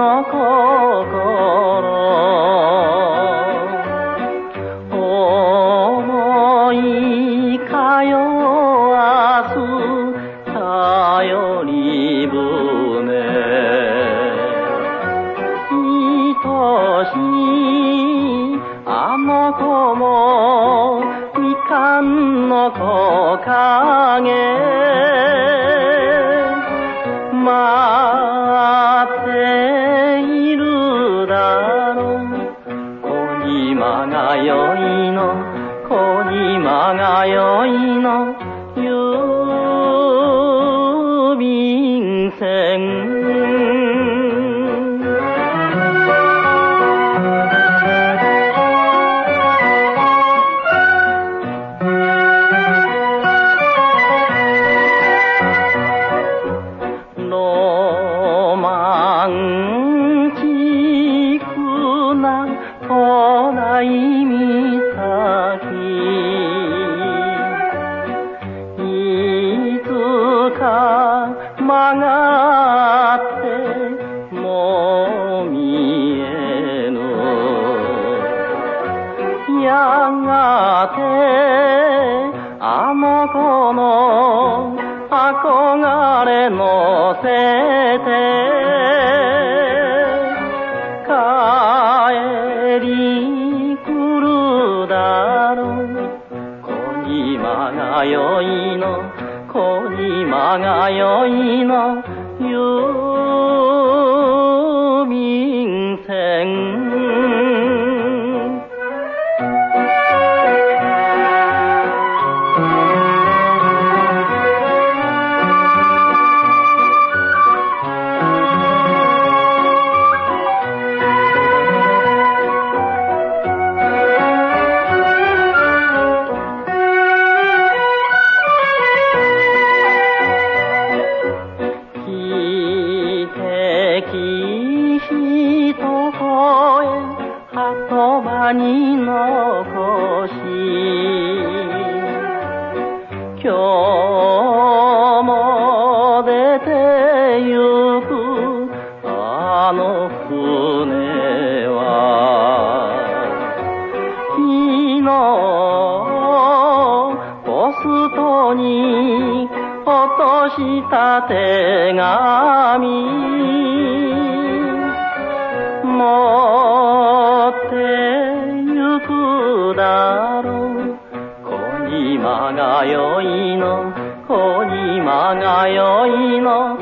の心。思い通わす頼り船。愛しいあの子もみかんの木陰。まあよいの小島がよいの郵便船。ロマンチックな都内岬いつか曲がっても見えぬ。やがてあの子の憧れ今がよいの。小今がよいの。郵に残し今日も出てゆくあの船は。昨日ポストに落とした手紙。小島がよいの。小島がよいの。